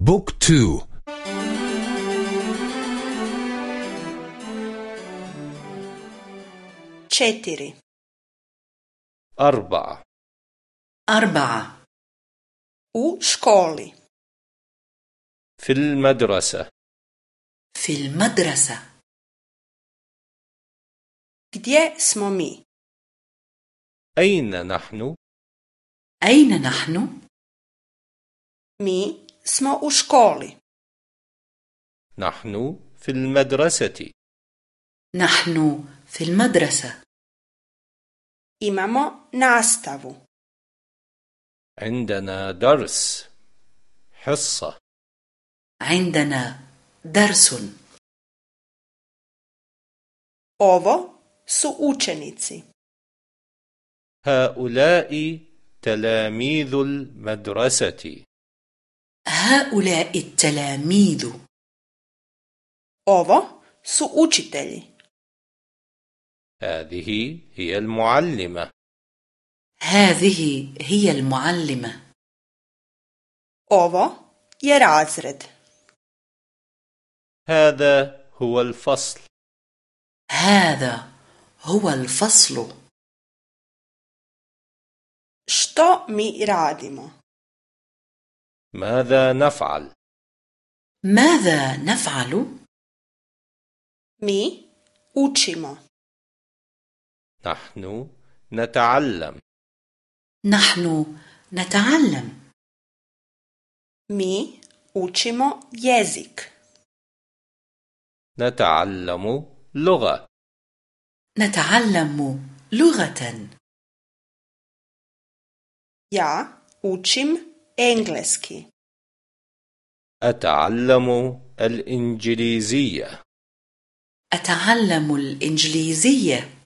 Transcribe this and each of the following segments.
بوك تو. četiri أربعة. أربعة. u školi في المدرسة. في المدرسة. gdje smo mi أين نحن؟ أين نحن؟ mi smo u školi. نحن في المدرسة نحن في المدرسة imamo nastavu. عندنا درس حصة عندنا درس ovo su učenici. هؤلاء تلاميذ المدرسة هؤلاء التلاميذ. Ovo su učitelji. هذه هي المعلمة. هذه هي المعلمة. Ovo je razred. هذا هو الفصل. هذا هو الفصل. Što mi radimo? ماذا نفعل؟ ماذا نفعل؟ mi učimo. نحن نتعلم. نحن نتعلم. Mi učimo jezik. نتعلم لغة. نتعلم لغة. Ja učim engleski. أتعلم الإنجليزية. أتعلم الإنجليزية.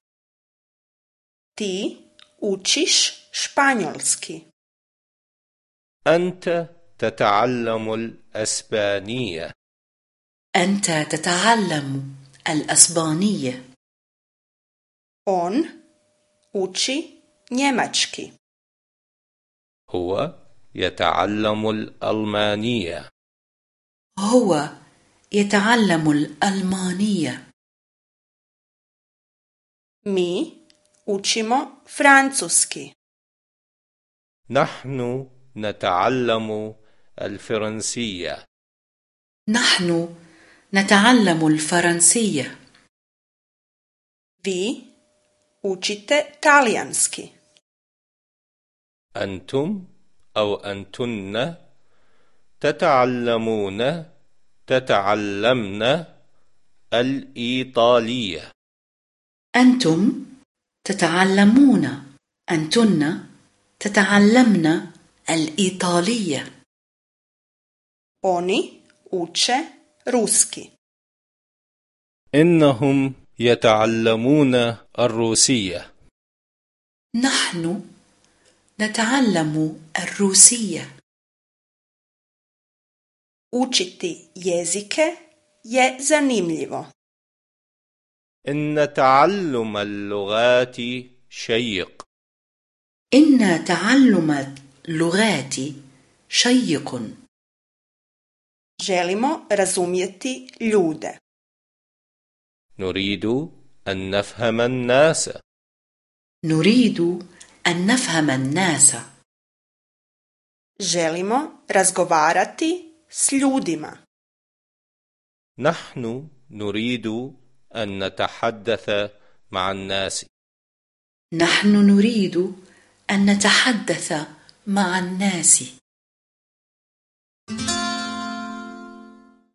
Ti učiš španjolski. أنت تتعلم الأسبانية. أنت تتعلم الأسبانية. On uči njemački. هو يتعلم الألمانية. هو يتعلم الألمانية. Mi učimo francuski. نحن نتعلم الفرنسية. نحن نتعلم الفرنسية. Vi učite talijanski. أنتم أو أنتن تتعلمون تتعلمن الإيطالية. أنتم تتعلمون أنتن تتعلمن الإيطالية. Oni uče ruski. إنهم يتعلمون الروسية. نحن نتعلم الروسية. Učiti jezike je zanimljivo. إن تعلم اللغات شيق. إن تعلم اللغات شيق. Želimo razumjeti ljude. نريد أن نفهم الناس. نريد أن نفهم الناس. Želimo razgovarati s ljudima. نحن نريد أن نتحدث مع الناس. نحن نريد أن نتحدث مع الناس.